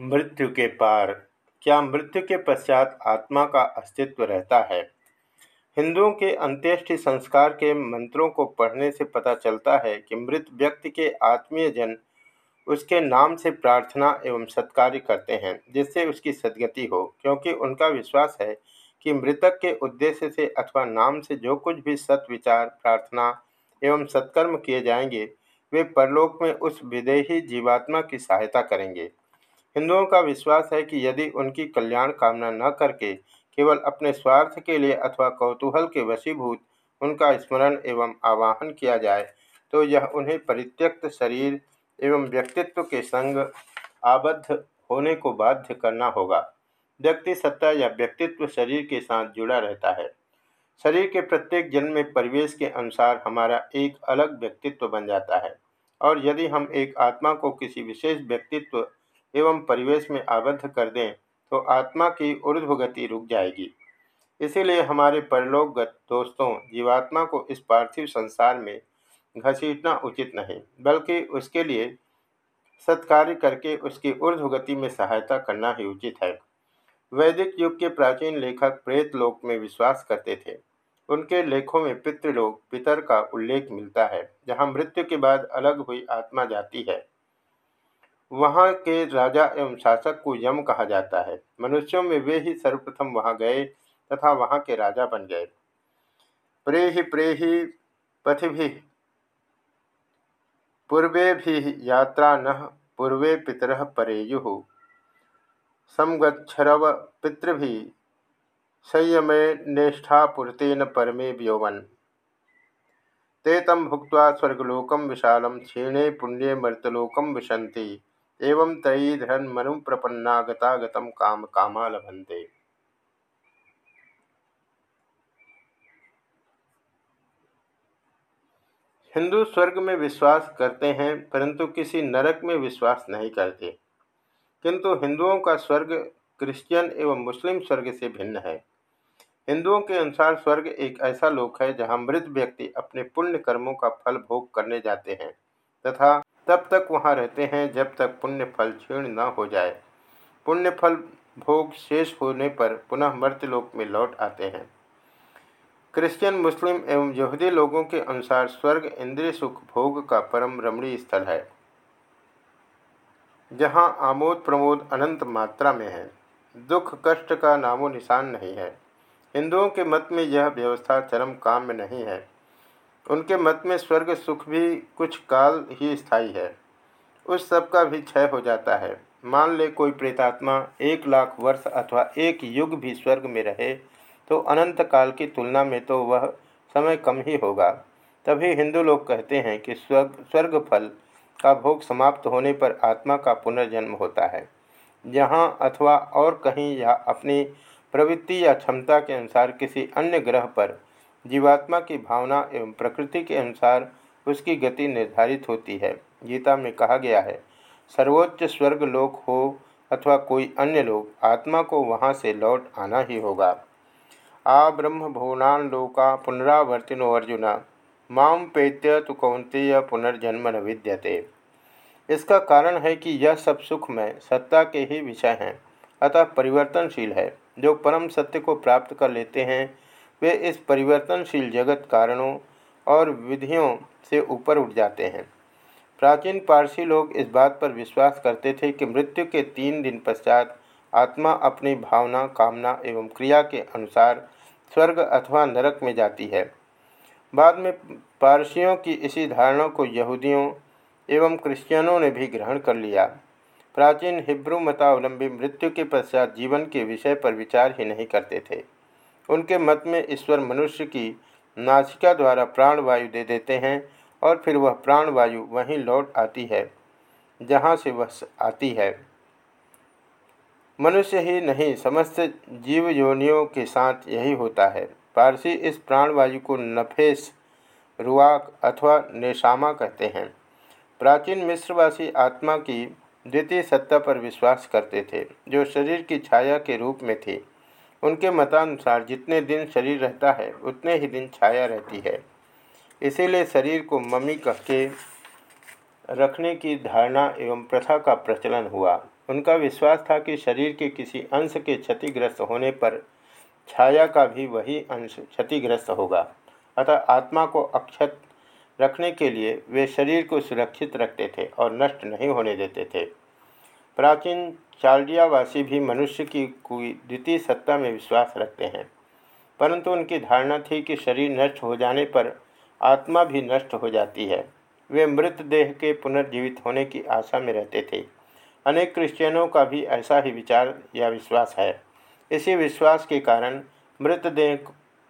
मृत्यु के पार। क्या मृत्यु के पश्चात आत्मा का अस्तित्व रहता है? हिंदुओं के अंत्येष्टि संस्कार के मंत्रों को पढ़ने से पता चलता है कि मृत व्यक्ति के आत्मीय जन उसके नाम से प्रार्थना एवं सत्कार्य करते हैं, जिससे उसकी सदगति हो, क्योंकि उनका विश्वास है कि मृतक के उद्देश्य से अथवा नाम से जो कुछ भी सत्विचार प्रार्थना एवं सत्कर्म किए जाएँगे, वे परलोक में उस विदेही जीवात्मा की सहायता करेंगे। हिंदुओं का विश्वास है कि यदि उनकी कल्याण कामना न करके केवल अपने स्वार्थ के लिए अथवा कौतूहल के वशीभूत उनका स्मरण एवं आवाहन किया जाए तो यह उन्हें परित्यक्त शरीर एवं व्यक्तित्व के संग आबद्ध होने को बाध्य करना होगा। व्यक्ति सत्ता या व्यक्तित्व शरीर के साथ जुड़ा रहता है। शरीर के प्रत्येक जन्म में परिवेश के अनुसार हमारा एक अलग व्यक्तित्व बन जाता है। और यदि हम एक आत्मा को किसी विशेष व्यक्तित्व एवं परिवेश में आबद्ध कर दें तो आत्मा की ऊर्ध्वगति रुक जाएगी। इसीलिए हमारे परलोकगत दोस्तों, जीवात्मा को इस पार्थिव संसार में घसीटना उचित नहीं, बल्कि उसके लिए सत्कार्य करके उसकी ऊर्ध्वगति में सहायता करना ही उचित है। वैदिक युग के प्राचीन लेखक प्रेत लोक में विश्वास करते थे। उनके लेखों में पितृलोक, पितर का उल्लेख मिलता है, जहाँ मृत्यु के बाद अलग हुई आत्मा जाती है। वहाँ के राजा एवं शासक को यम कहा जाता है। मनुष्यों में वे ही सर्वप्रथम वहाँ गए तथा वहाँ के राजा बन गए। प्रेहि प्रेहि पथिभि पूर्वे भी यात्रा न पूर्वे पितर परेयु। समगच्छरव पितृभि संयमे नेष्ठापूर्तेन परमे व्योवन ते तम भुक्त स्वर्गलोकम विशालम क्षीणे पुण्ये मर्तलोकम विशंति एवं मनु प्रपन्ना गतागतम काम कामा लभंते हिंदू स्वर्ग में विश्वास करते हैं, परंतु किसी नरक में विश्वास नहीं करते। किंतु हिंदुओं का स्वर्ग क्रिश्चियन एवं मुस्लिम स्वर्ग से भिन्न है। हिंदुओं के अनुसार स्वर्ग एक ऐसा लोक है जहाँ मृत व्यक्ति अपने पुण्य कर्मों का फल भोग करने जाते हैं, तथा तब तक वहाँ रहते हैं जब तक पुण्य फल क्षीण न हो जाए। पुण्य फल भोग शेष होने पर पुनः मर्त्यलोक में लौट आते हैं। क्रिश्चियन, मुस्लिम एवं यहूदी लोगों के अनुसार स्वर्ग इंद्रिय सुख भोग का परम रमणीय स्थल है। जहाँ आमोद प्रमोद अनंत मात्रा में है। दुख कष्ट का नामो निशान नहीं है। हिंदुओं के मत में यह व्यवस्था चरम काम में नहीं है। उनके मत में स्वर्ग सुख भी कुछ काल ही स्थायी है। उस सब का भी क्षय हो जाता है। मान ले कोई प्रेतात्मा एक लाख वर्ष अथवा एक युग भी स्वर्ग में रहे तो अनंत काल की तुलना में तो वह समय कम ही होगा। तभी हिंदू लोग कहते हैं कि स्वर्ग स्वर्ग फल का भोग समाप्त होने पर आत्मा का पुनर्जन्म होता है। यहाँ अथवा और कहीं या अपनी प्रवृत्ति या क्षमता के अनुसार किसी अन्य ग्रह पर जीवात्मा की भावना एवं प्रकृति के अनुसार उसकी गति निर्धारित होती है। गीता में कहा गया है, सर्वोच्च स्वर्ग लोक हो अथवा कोई अन्य लोक, आत्मा को वहाँ से लौट आना ही होगा। आ ब्रह्म भुवनान लोका पुनरावर्तिनो अर्जुन। माम पेत्य तो कौंतेय पुनर्जन्म न विद्यते। इसका कारण है कि यह सब सुख में सत्ता के ही विषय हैं। अतः परिवर्तनशील है। जो परम सत्य को प्राप्त कर लेते हैं वे इस परिवर्तनशील जगत कारणों और विधियों से ऊपर उठ जाते हैं। प्राचीन पारसी लोग इस बात पर विश्वास करते थे कि मृत्यु के तीन दिन पश्चात आत्मा अपनी भावना, कामना एवं क्रिया के अनुसार स्वर्ग अथवा नरक में जाती है। बाद में पारसियों की इसी धारणा को यहूदियों एवं क्रिश्चियनों ने भी ग्रहण कर लिया। प्राचीन हिब्रू मतावलंबी मृत्यु के पश्चात जीवन के विषय पर विचार ही नहीं करते थे। उनके मत में ईश्वर मनुष्य की नासिका द्वारा प्राणवायु दे देते हैं और फिर वह प्राणवायु वहीं लौट आती है, जहाँ से वह आती है। मनुष्य ही नहीं, समस्त जीव योनियों के साथ यही होता है। पारसी इस प्राणवायु को नफेस, रुआक अथवा नेशामा कहते हैं। प्राचीन मिश्रवासी आत्मा की द्वितीय सत्ता पर विश्वास करते थे, जो शरीर की छाया के रूप में थी। उनके मतानुसार जितने दिन शरीर रहता है, उतने ही दिन छाया रहती है। इसीलिए शरीर को मम्मी कह के रखने की धारणा एवं प्रथा का प्रचलन हुआ। उनका विश्वास था कि शरीर के किसी अंश के क्षतिग्रस्त होने पर छाया का भी वही अंश क्षतिग्रस्त होगा। अतः आत्मा को अक्षत रखने के लिए वे शरीर को सुरक्षित रखते थे और नष्ट नहीं होने देते थे। प्राचीन चालडियावासी भी मनुष्य की कोई द्वितीय सत्ता में विश्वास रखते हैं। परंतु उनकी धारणा थी कि शरीर नष्ट हो जाने पर आत्मा भी नष्ट हो जाती है। वे मृतदेह के पुनर्जीवित होने की आशा में रहते थे। अनेक क्रिश्चियनों का भी ऐसा ही विचार या विश्वास है। इसी विश्वास के कारण मृतदेह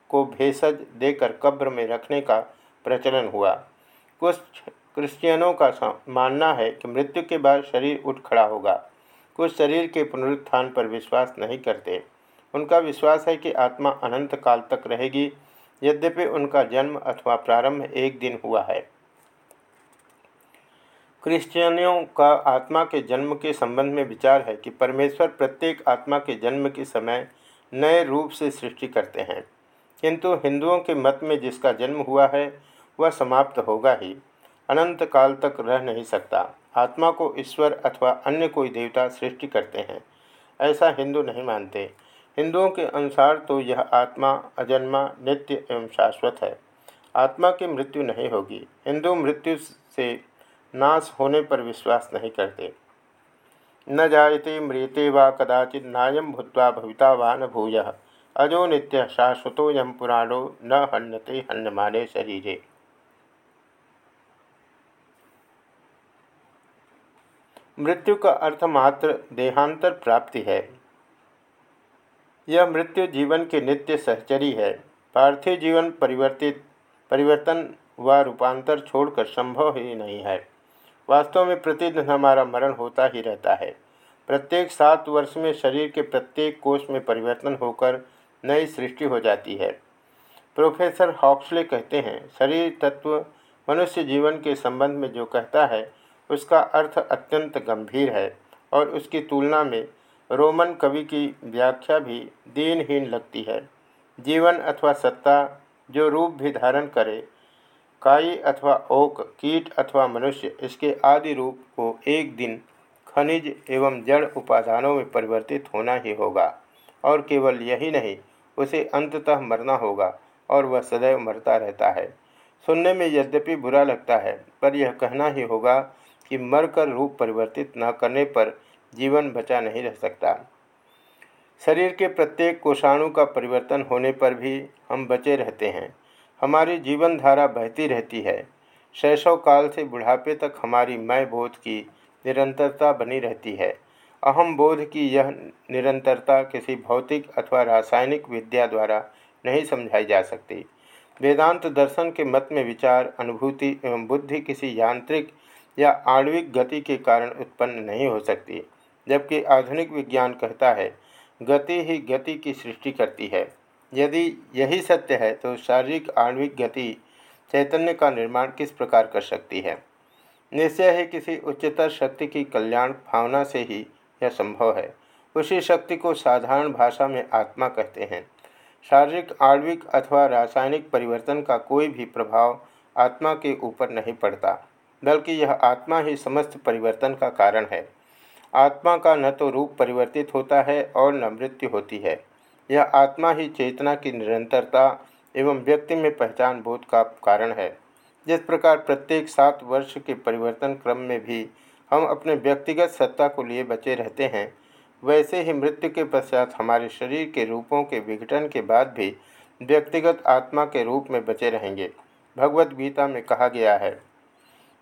को भेषज देकर कब्र में रखने का प्रचलन हुआ। कुछ क्रिश्चियनों का मानना है कि मृत्यु के बाद शरीर उठ खड़ा होगा। कुछ शरीर के पुनरुत्थान पर विश्वास नहीं करते। उनका विश्वास है कि आत्मा अनंत काल तक रहेगी। यद्यपि उनका जन्म अथवा प्रारंभ एक दिन हुआ है। क्रिश्चियनों का आत्मा के जन्म के संबंध में विचार है कि परमेश्वर प्रत्येक आत्मा के जन्म के समय नए रूप से सृष्टि करते हैं। किंतु हिंदुओं के मत में जिसका जन्म हुआ है, वह समाप्त होगा ही। अनंत काल तक रह नहीं सकता। आत्मा को ईश्वर अथवा अन्य कोई देवता सृष्टि करते हैं। ऐसा हिंदू नहीं मानते। हिंदुओं के अनुसार तो यह आत्मा, अजन्मा, नित्य एवं शाश्वत है। आत्मा की मृत्यु नहीं होगी। हिंदू मृत्यु से नाश होने पर विश्वास नहीं करते। न जायते म्रियते व कदाचित नायम भूत्वा भविता वा न भूय। अजो नित्य शाश्वतोयम पुराणो न हन्यते हन्यमाने शरीरे। मृत्यु का अर्थ मात्र देहांतर प्राप्ति है। यह मृत्यु जीवन के नित्य सहचरी है। पार्थिव जीवन परिवर्तित, परिवर्तन व रूपांतर छोड़कर संभव ही नहीं है। वास्तव में प्रतिदिन हमारा मरण होता ही रहता है। प्रत्येक सात वर्ष में शरीर के प्रत्येक कोष में परिवर्तन होकर नई सृष्टि हो जाती है। प्रोफेसर हॉक्सले कहते हैं, शरीर तत्व मनुष्य जीवन के संबंध में जो कहता है उसका अर्थ अत्यंत गंभीर है और उसकी तुलना में रोमन कवि की व्याख्या भी दीनहीन लगती है। जीवन अथवा सत्ता जो रूप भी धारण करे, काई अथवा ओक, कीट अथवा मनुष्य, इसके आदि रूप को एक दिन खनिज एवं जड़ उपादानों में परिवर्तित होना ही होगा और केवल यही नहीं, उसे अंततः मरना होगा और वह सदैव मरता रहता है। सुनने में यद्यपि बुरा लगता है, पर यह कहना ही होगा कि मरकर रूप परिवर्तित न करने पर जीवन बचा नहीं रह सकता। शरीर के प्रत्येक कोषाणु का परिवर्तन होने पर भी हम बचे रहते हैं। हमारी जीवन धारा बहती रहती है। शैशव काल से बुढ़ापे तक हमारी मय बोध की निरंतरता बनी रहती है। अहम बोध की यह निरंतरता किसी भौतिक अथवा रासायनिक विद्या द्वारा नहीं समझाई जा सकती। वेदांत दर्शन के मत में विचार, अनुभूति एवं बुद्धि किसी यांत्रिक या आणविक गति के कारण उत्पन्न नहीं हो सकती, जबकि आधुनिक विज्ञान कहता है, गति ही गति की सृष्टि करती है। यदि यही सत्य है तो शारीरिक आणविक गति चैतन्य का निर्माण किस प्रकार कर सकती है? निश्चय ही किसी उच्चतर शक्ति की कल्याण भावना से ही यह संभव है। उसी शक्ति को साधारण भाषा में आत्मा कहते हैं। शारीरिक, आणविक अथवा रासायनिक परिवर्तन का कोई भी प्रभाव आत्मा के ऊपर नहीं पड़ता। बल्कि यह आत्मा ही समस्त परिवर्तन का कारण है। आत्मा का न तो रूप परिवर्तित होता है और न मृत्यु होती है। यह आत्मा ही चेतना की निरंतरता एवं व्यक्ति में पहचान बोध का कारण है। जिस प्रकार प्रत्येक सात वर्ष के परिवर्तन क्रम में भी हम अपने व्यक्तिगत सत्ता को लिए बचे रहते हैं, वैसे ही मृत्यु के पश्चात हमारे शरीर के रूपों के विघटन के बाद भी व्यक्तिगत आत्मा के रूप में बचे रहेंगे। भगवत गीता में कहा गया है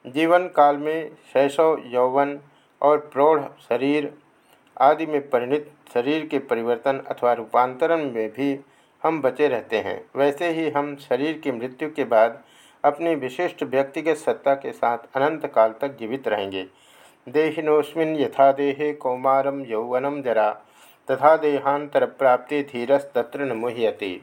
जीवन काल में शैशव, यौवन और प्रौढ़ शरीर आदि में परिणित शरीर के परिवर्तन अथवा रूपांतरण में भी हम बचे रहते हैं। वैसे ही हम शरीर की मृत्यु के बाद अपनी विशिष्ट व्यक्तिगत सत्ता के साथ अनंत काल तक जीवित रहेंगे। देहिनोस्मिन यथा देहे कौमारम यौवनम जरा, तथा देहांतर प्राप्ति धीरस्तत्र न मुह्यति।